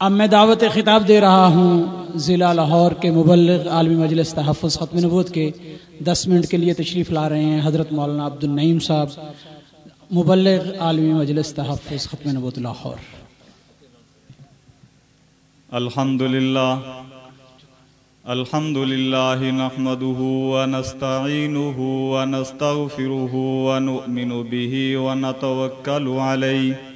اب میں دعوت خطاب دے رہا ہوں ضلع لاہور کے مبلغ عالمی مجلس تحفظ ختم نبوت کے دس منٹ کے لیے تشریف لا رہے ہیں حضرت مولانا عبد النعیم صاحب، مبلغ عالمی مجلس تحفظ ختم نبوت لاہور۔ الحمد للہ الحمد لله نحمده ونستعينه ونستغفره ونؤمن به ونتوكل عليه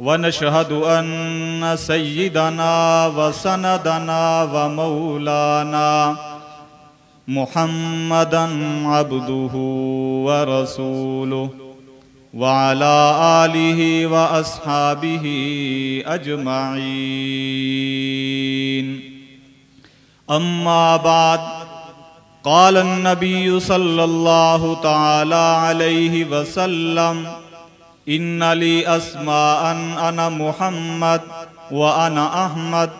ونشهد أن سيدنا وسندنا ومولانا محمدا عبده ورسوله وعلى آله وأصحابه أجمعين. أما بعد، قال النبي صلى الله تعالى عليه وسلم إن لي أسماء أنا محمد وأنا أحمد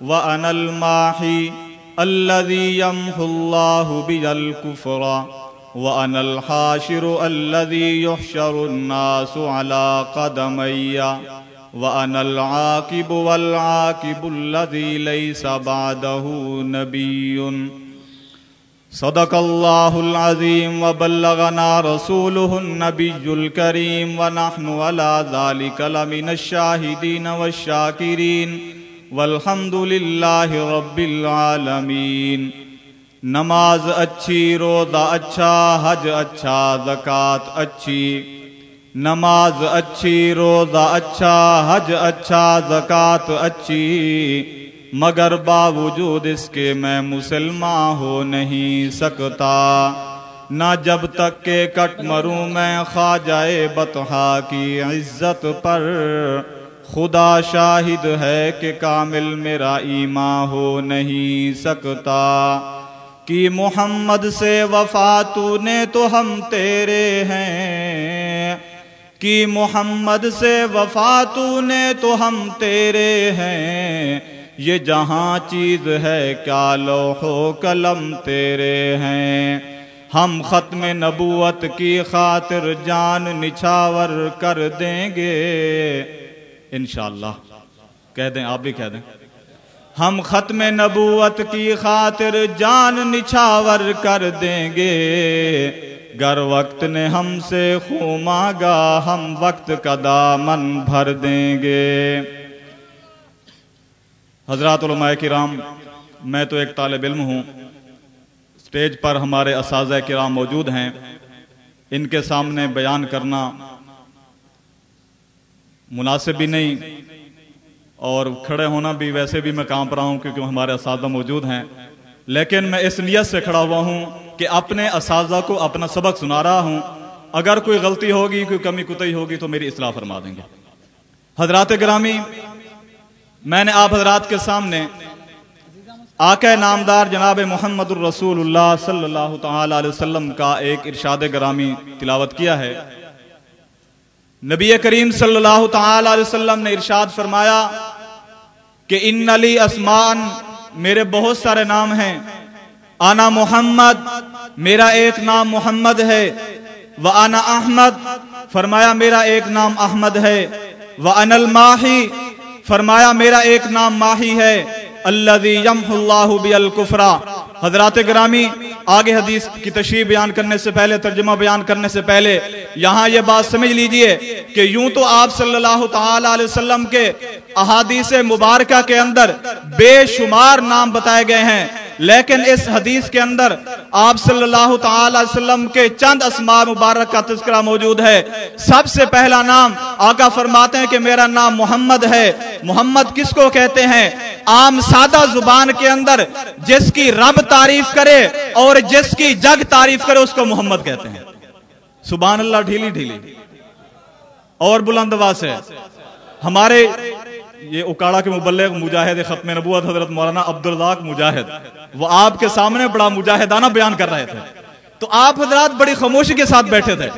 وأنا الماحي الذي يمحو الله بي الكفر وأنا الحاشر الذي يحشر الناس على قدمي وأنا العاقب والعاقب الذي ليس بعده نبي صدق الله العظيم وبلغنا رسوله النبي الكريم ونحن على ذلك لمن الشاهدين والشاكرين والحمد لله رب العالمين نماز اچھی، روزہ اچھا حج اچھا زکات اچھی۔ نماز اچھی، روزہ اچھا حج اچھا زکات اچھی۔ مگر باوجود اس کے میں مسلمان ہو نہیں سکتا۔ نہ جب تک کہ کٹ مروں میں خواجہ بتہا کی عزت پر۔ خدا شاہد ہے کہ کامل میرا ایمان ہو نہیں سکتا۔ کہ محمد سے وفا تو نے تو ہم تیرے ہیں۔ کہ محمد سے وفا تو نے تو ہم تیرے ہیں۔ یہ جہاں چیز ہے، کیا لوح و قلم تیرے ہیں؟ ہم ختم نبوت کی خاطر جان نچھاور کر دیں گے۔ انشاءاللہ۔ کہہ دیں، آپ بھی کہہ دیں۔ ہم ختم نبوت کی خاطر جان نچھاور کر دیں گے۔ گر وقت نے ہم سے خو مانگا، ہم وقت کا دامن بھر دیں گے۔ حضرات علماء کرام، میں تو ایک طالب علم ہوں۔ سٹیج پر ہمارے اساتذہ کرام موجود ہیں۔ ان کے سامنے بیان کرنا مناسب بھی نہیں، اور کھڑے ہونا بھی ویسے بھی میں کام پر ہوں کیونکہ ہمارے اساتذہ موجود ہیں۔ لیکن میں اس نیت سے کھڑا ہوا ہوں کہ اپنے اساتذہ کو اپنا سبق سنا رہا ہوں۔ اگر کوئی غلطی ہوگی، کوئی کمی کتئی ہوگی تو میری اصلاح فرما دیں گے۔ حضرات گرامی میں نے آپ حضرات کے سامنے آقا نامدار جناب محمد الرسول اللہ صلی اللہ تعالی علیہ وسلم کا ایک ارشاد گرامی تلاوت کیا ہے۔ نبی کریم صلی اللہ تعالی علیہ وسلم نے ارشاد فرمایا کہ ان علی اسمان میرے بہت سارے نام ہیں۔ آنا محمد، میرا ایک نام محمد ہے۔ وہ آنا احمد، فرمایا میرا ایک نام احمد ہے۔ وہ ان الماہی فرمایا، میرا ایک نام ماہی ہے اللہ اللہ حضرات گرامی، آگے حدیث کی تشریح بیان کرنے سے پہلے، ترجمہ بیان کرنے سے پہلے، یہاں یہ بات سمجھ لیجیے کہ یوں تو آپ صلی اللہ تعالی علیہ وسلم کے احادیث مبارکہ کے اندر بے شمار نام بتائے گئے ہیں۔ لیکن اس حدیث کے اندر آپ صلی اللہ تعالی وسلم کے چند اسماء مبارک کا تذکرہ موجود ہے۔ سب سے پہلا نام آقا فرماتے ہیں کہ میرا نام محمد ہے۔ محمد کس کو کہتے ہیں؟ عام سادہ زبان کے اندر جس کی رب تعریف کرے اور جس کی جگ تعریف کرے اس کو محمد کہتے ہیں۔ سبحان اللہ، ڈھیلی ڈھیلی۔ اور بلند ہے ہمارے یہ اکاڑا کے مبلغ مجاہد ختم نبوت حضرت مولانا عبدالرزاق مجاہد، وہ آپ کے سامنے بڑا مجاہدانہ بیان کر رہے تھے۔ تو آپ حضرات بڑی خاموشی کے ساتھ بیٹھے تھے۔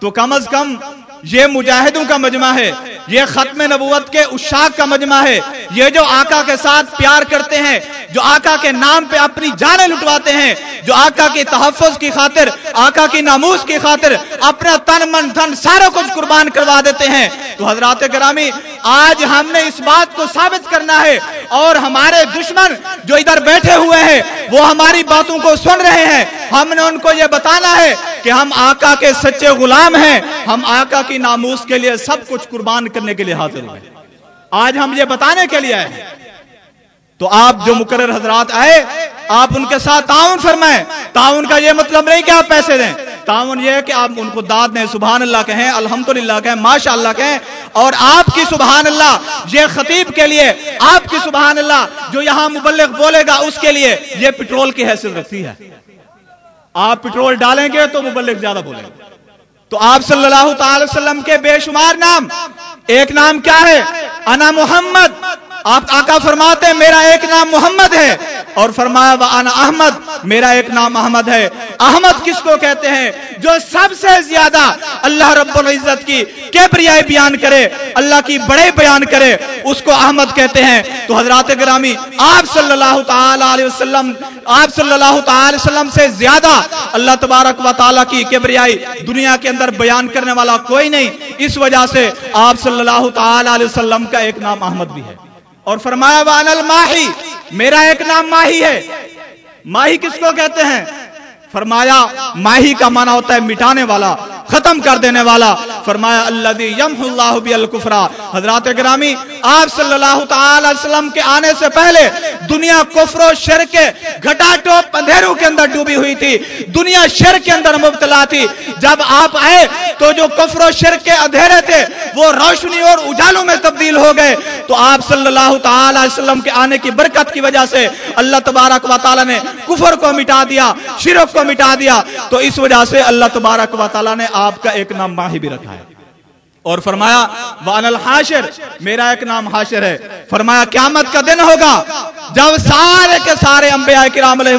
تو کم از کم یہ مجاہدوں کا مجمع ہے، یہ ختم نبوت کے اشاق کا مجمع ہے۔ یہ جو آقا کے ساتھ پیار کرتے ہیں جو آقا کے نام پہ اپنی جانیں لٹواتے ہیں، جو آقا کی تحفظ کی خاطر، آقا کی ناموس کی خاطر اپنا تن من دھن سارا کچھ قربان کروا دیتے ہیں۔ تو حضرات گرامی، آج ہم نے اس بات کو ثابت کرنا ہے اور ہمارے دشمن جو ادھر بیٹھے ہوئے ہیں، وہ ہماری باتوں کو سن رہے ہیں۔ ہم نے ان کو یہ بتانا ہے کہ ہم آقا کے سچے غلام ہیں۔ ہم آقا کی ناموس کے لیے سب کچھ قربان کرنے کے لیے حاضر ہیں آج ہم یہ بتانے کے لیے آئے تو آپ جو مقرر حضرات آئے، آپ ان کے ساتھ تعاون فرمائیں۔ تعاون کا یہ مطلب نہیں کہ آپ پیسے دیں۔ تعاون یہ ہے کہ آپ ان کو داد دیں، سبحان اللہ کہیں، الحمدللہ کہیں ماشاء اللہ کہیں۔ اور آپ کی سبحان اللہ، یہ خطیب کے لیے، آپ کی سبحان اللہ، جو یہاں مبلغ بولے گا، اس کے لیے یہ پٹرول کی حیثیت رکھتی ہے۔ آپ پٹرول ڈالیں گے تو مبلغ زیادہ بولیں گے تو آپ صلی اللہ تعالی وسلم کے بے شمار نام، ایک نام کیا ہے؟ انا محمد۔ آپ آقا فرماتے ہیں، میرا ایک نام محمد ہے۔ اور فرمایا، وانا احمد، میرا ایک نام احمد ہے۔ احمد کس کو کہتے ہیں؟ جو سب سے زیادہ اللہ رب العزت کی کیبریائی بیان کرے، اللہ کی بڑے بیان کرے، اس کو احمد کہتے ہیں۔ تو حضرات گرامی، آپ صلی اللہ تعالی علیہ وسلم، آپ صلی اللہ تعالی وسلم سے زیادہ اللہ تبارک و تعالی کی کیبریائی دنیا کے اندر بیان کرنے والا کوئی نہیں۔ اس وجہ سے آپ صلی اللہ تعالی علیہ وسلم کا ایک نام احمد بھی ہے۔ اور فرمایا وان الماہی میرا ایک نام ماہی ہے۔ ماہی کس کو کہتے ہیں؟ فرمایا، ماہی کا معنی ہوتا ہے مٹانے والا۔ ختم کر دینے والا۔ فرمایا اللہ یمح اللہ بی حضرات گرامی، آپ صلی اللہ تعالی وسلم کے آنے سے پہلے دنیا کفر و شر کے گھٹا ٹوپ اندھیروں کے اندر ڈوبی ہوئی تھی۔ دنیا شر کے اندر مبتلا تھی۔ جب آپ آئے تو جو کفر و شر کے اندھیرے تھے، وہ روشنی اور اجالوں میں تبدیل ہو گئے۔ تو آپ صلی اللہ تعالی وسلم کے آنے کی برکت کی وجہ سے اللہ تبارک و تعالی نے کفر کو مٹا دیا، شرک کو مٹا دیا۔ تو اس وجہ سے اللہ تبارک و تعالی نے آپ کا ایک نام ماہی بھی رکھا ہے۔ اور فرمایا وان الحاشر میرا ایک نام حاشر ہے۔ فرمایا، قیامت کا دن ہوگا۔ جب سارے کے سارے انبیاء کرام علیہ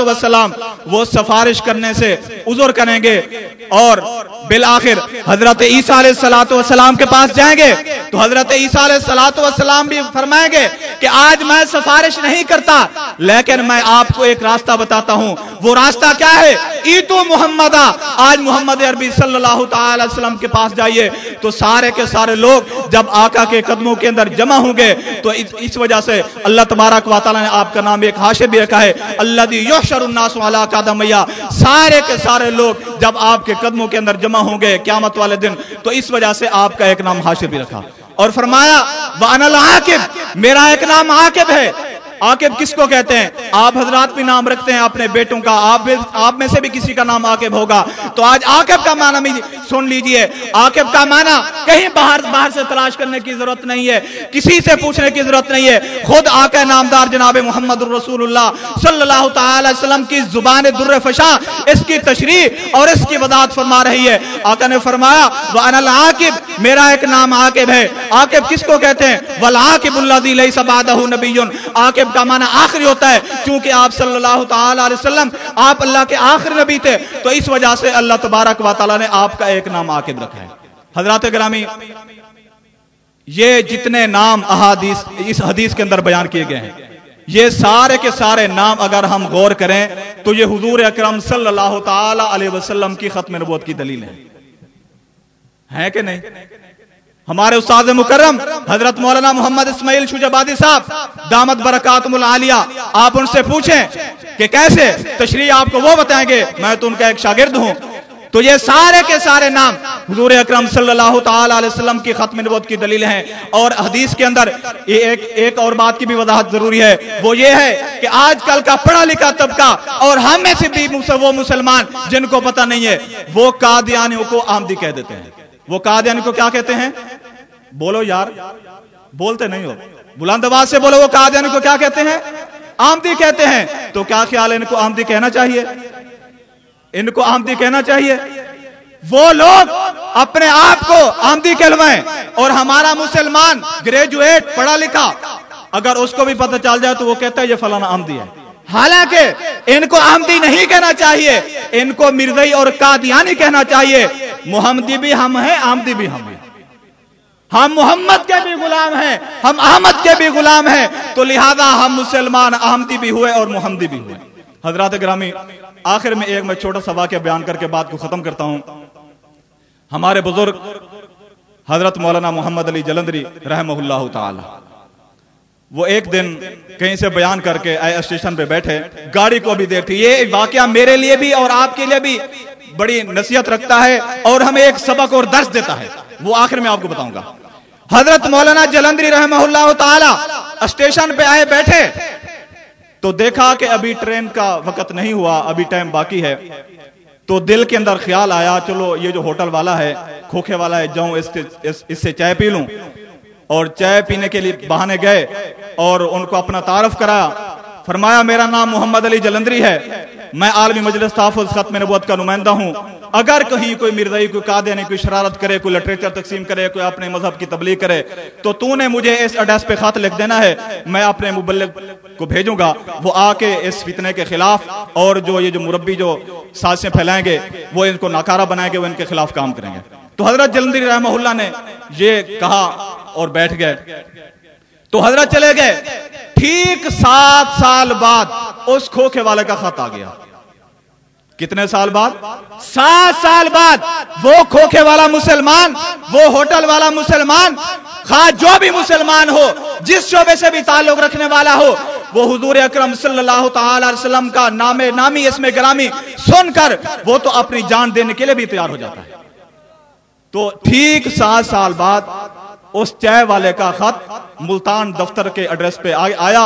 السلام وہ سفارش کرنے سے عذر کریں گے اور بالآخر حضرت عیسیٰ علیہ السلام کے پاس جائیں گے تو حضرت عیسیٰ علیہ السلام بھی فرمائیں گے کہ آج میں سفارش نہیں کرتا، لیکن میں آپ کو ایک راستہ بتاتا ہوں۔ وہ راستہ کیا ہے؟ ایتو محمد آج محمد عربی صلی اللہ تعالی وسلم کے پاس جائیے۔ تو سارے کے سارے لوگ جب آقا کے قدموں کے اندر جمع ہوں گے تو اس وجہ سے اللہ تبارک و تعالی نے آپ کا نام ایک حاشر بھی رکھا ہے۔ اللہ دی یحشر الناس علی قدمیا سارے کے سارے لوگ جب آپ کے قدموں کے اندر جمع ہوں گے قیامت والے دن، تو اس وجہ سے آپ کا ایک نام حاشر بھی رکھا۔ اور فرمایا، وَأَنَا الْعَاقِبِ میرا ایک نام عاقب ہے۔ عاقب کس کو کہتے ہیں؟ آپ حضرات بھی نام رکھتے ہیں اپنے بیٹوں کا، آپ آپ میں سے بھی کسی کا نام عاقب ہوگا۔ تو آج عاقب کا معنی بھی سن لیجیے۔ عاقب کا معنی، کہیں باہر باہر سے تلاش کرنے کی ضرورت نہیں ہے، کسی سے پوچھنے کی ضرورت نہیں ہے۔ خود آقا نامدار جناب محمد الرسول اللہ صلی اللہ تعالی وسلم کی زبان در فشا اس کی تشریح اور اس کی وضاحت فرما رہی ہے۔ آقا نے فرمایا، وَأَنَا الْعَاقِبِ، میرا ایک نام عاقب ہے۔ عاقب کس کو کہتے ہیں؟ وَالْعَاقِبُ الَّذِي لَيْسَ بَعْدَهُ نَبِيٌّ عاقب کا معنی آخری ہوتا ہے کیونکہ آپ صلی اللہ تعالی علیہ وسلم آپ اللہ کے آخری نبی تھے، تو اس وجہ سے اللہ تبارک و تعالی نے آپ کا ایک نام عاقب رکھا ہے۔ حضرات گرامی، یہ جتنے نام احادیث اس حدیث کے اندر بیان کیے گئے ہیں، یہ سارے کے سارے نام اگر ہم غور کریں، تو یہ حضور اکرم صلی اللہ تعالی علیہ وسلم کی ختم نبوت کی دلیل ہے کہ نہیں؟ ہمارے استاد مکرم، حضرت مولانا محمد اسماعیل شجبادی صاحب، دامت برکاتم العالیہ، آپ ان سے پوچھیں کہ کیسے تشریح آپ کو وہ بتائیں گے، میں تو ان کا ایک شاگرد ہوں۔ تو یہ سارے کے سارے نام حضور اکرم صلی اللہ تعالی علیہ وسلم کی ختم نبوت کی دلیل ہیں۔ اور حدیث کے اندر ایک ایک اور بات کی بھی وضاحت ضروری ہے۔ وہ یہ ہے کہ آج کل کا پڑھا لکھا طبقہ اور ہم میں سے بھی وہ مسلمان جن کو پتہ نہیں ہے، وہ قادیانیوں کو آمدی کہہ دیتے ہیں۔ وہ قادیانی کو کیا کہتے ہیں؟ بولو یار، بولتے نہیں ہو۔ بلند آواز سے بولو، وہ قادیانی کو کیا کہتے ہیں؟ آمدی کہتے ہیں۔ تو کیا خیال ہے ان کو آمدی کہنا چاہیے؟ ان کو آمدی کہنا چاہیے۔ وہ لوگ اپنے آپ کو آمدی کہلوائیں۔ اور ہمارا مسلمان گریجویٹ، پڑھا لکھا، اگر اس کو بھی پتہ چل جائے تو وہ کہتا ہے یہ فلانا آمدی ہے۔ حالانکہ ان کو آمدی نہیں کہنا چاہیے۔ ان کو مرزئی اور قادیانی کہنا چاہیے۔ محمدی بھی ہم ہیں، آمدی بھی ہم ہیں۔ ہم محمد کے بھی غلام ہیں، ہم احمد کے بھی غلام ہیں، تو لہذا ہم مسلمان احمدی بھی ہوئے اور محمدی بھی ہوئے۔ حضرات گرامی، آخر میں ایک میں چھوٹا سا واقعہ بیان کر کے بات کو ختم کرتا ہوں۔ ہمارے بزرگ حضرت مولانا محمد علی جلندری رحمہ اللہ تعالی، وہ ایک دن کہیں سے بیان کر کے آئے اسٹیشن پہ بیٹھے۔ گاڑی کو بھی دیر تھی یہ واقعہ میرے لیے بھی اور آپ کے لیے بھی بڑی نصیحت رکھتا ہے اور ہمیں ایک سبق اور درس دیتا ہے۔ وہ آخر میں آپ کو بتاؤں گا۔ حضرت مولانا جلندری رحمہ اللہ تعالی اسٹیشن پہ آئے بیٹھے تو دیکھا کہ ابھی ٹرین کا وقت نہیں ہوا، ابھی ٹائم باقی ہے۔ تو دل کے اندر خیال آیا، چلو یہ جو ہوٹل والا ہے، کھوکھے والا ہے، جاؤں اس سے چائے پی لوں۔ اور چائے پینے کے لیے بہانے گئے اور ان کو اپنا تعارف کرایا۔ فرمایا، میرا نام محمد علی جلندری ہے۔ میں عالمی مجلس تحفظ ختم نبوت کا نمائندہ ہوں۔ اگر کہیں کوئی مرزائی، کوئی قادیانی یعنی کوئی شرارت کرے، کوئی لٹریچر تقسیم کرے، کوئی اپنے مذہب کی تبلیغ کرے، تو تو نے مجھے اس ایڈریس پہ خط لکھ دینا ہے۔ میں اپنے مبلغ کو بھیجوں گا۔ وہ آ کے اس فتنے کے خلاف اور جو یہ جو مربی جو سازشیں پھیلائیں گے، وہ ان کو ناکارہ بنائیں گے، وہ ان کے خلاف کام کریں گے۔ تو حضرت جلندری رحمہ اللہ نے یہ کہا اور بیٹھ گئے۔ تو حضرت چلے گئے۔ ٹھیک سات سال بعد اس کھوکھے والے کا خط آ گیا۔ کتنے سال بعد؟ سات سال بعد وہ کھوکھے والا مسلمان، وہ ہوٹل والا مسلمان، خواہ جو بھی مسلمان ہو، جس شعبے سے بھی تعلق رکھنے والا ہو، وہ حضور اکرم صلی اللہ تعالی علیہ وسلم کا نام نامی اس میں گرامی سن کر وہ تو اپنی جان دینے کے لیے بھی تیار ہو جاتا ہے۔ تو ٹھیک سات سال بعد اس چائے والے کا خط ملتان دفتر کے ایڈریس پہ آیا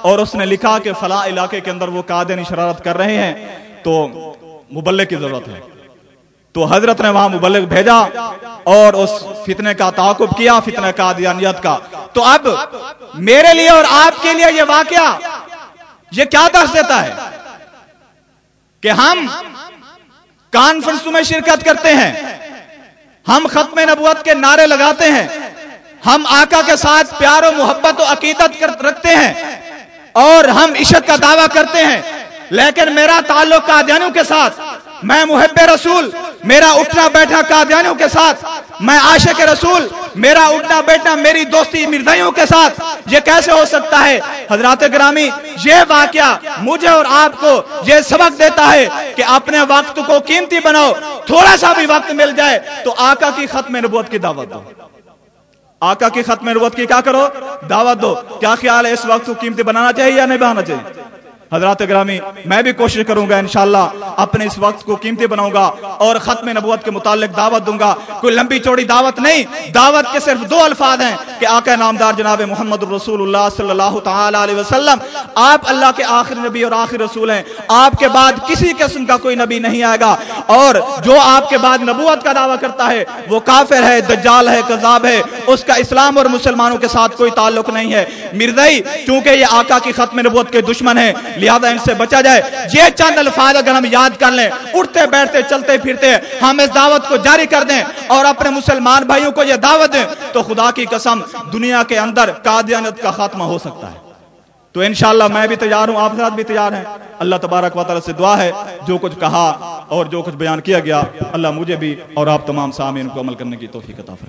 اور اس نے لکھا کہ فلاں علاقے کے اندر وہ قادین شرارت کر رہے ہیں تو مبلغ کی ضرورت ہے۔ تو حضرت نے وہاں مبلغ بھیجا اور اس فتنے کا تعاقب کیا فتنے کا دیانیت کا۔ تو اب میرے لیے اور آپ کے لیے یہ واقعہ، یہ کیا درس دیتا ہے کہ ہم کانفرنس میں شرکت کرتے ہیں، ہم ختم نبوت کے نعرے لگاتے ہیں ہم آقا کے ساتھ پیار و محبت و عقیدت رکھتے ہیں اور ہم عشق کا دعویٰ کرتے ہیں۔ لیکن میرا تعلق قادیانیوں کے ساتھ، میں محب رسول، میرا اٹھنا بیٹھنا قادیانیوں کے ساتھ، میں عاشق رسول، میرا اٹھنا بیٹھنا میری دوستی مردائیوں کے ساتھ۔ یہ کیسے ہو سکتا ہے؟ حضرات گرامی، یہ واقعہ مجھے اور آپ کو یہ سبق دیتا ہے کہ اپنے وقت کو قیمتی بناؤ، تھوڑا سا بھی وقت مل جائے تو آقا کی ختم نبوت کی دعوت دو۔ آقا کی ختم نبوت کی کیا کرو؟ دعوت دو، کیا خیال ہے اس وقت کو قیمتی بنانا چاہیے یا نہیں بنانا چاہیے؟ حضرات گرامی، میں بھی کوشش کروں گا انشاءاللہ اپنے اس وقت کو قیمتی بناؤں گا اور ختم نبوت کے متعلق دعوت دوں گا۔ کوئی لمبی چوڑی دعوت نہیں، دعوت کے صرف دو الفاظ ہیں کہ آقا نامدار جناب محمد رسول اللہ صلی اللہ تعالی علیہ وسلم، آپ اللہ کے آخر نبی اور آخر رسول ہیں۔ آپ کے بعد کسی قسم کا کوئی نبی نہیں آئے گا۔ اور جو آپ کے بعد نبوت کا دعویٰ کرتا ہے، وہ کافر ہے، دجال ہے قذاب ہے۔ اس کا اسلام اور مسلمانوں کے ساتھ کوئی تعلق نہیں ہے۔ مردئی چونکہ یہ آقا کی ختم نبوت کے دشمن ہیں لہذا ان سے بچا جائے۔ یہ چند الفاظ اگر ہم یاد کر لیں، اٹھتے، بیٹھتے، چلتے، پھرتے، ہم اس دعوت کو جاری کر دیں اور اپنے مسلمان بھائیوں کو یہ دعوت دیں، تو خدا کی قسم دنیا کے اندر قادیانت کا خاتمہ ہو سکتا ہے۔ تو انشاءاللہ میں بھی تیار ہوں، آپ حضرات بھی تیار ہیں۔ اللہ تبارک و تعالی سے دعا ہے، جو کچھ کہا اور جو کچھ بیان کیا گیا، اللہ مجھے بھی اور آپ تمام سامعین کو عمل کرنے کی توفیق عطا فرمائے۔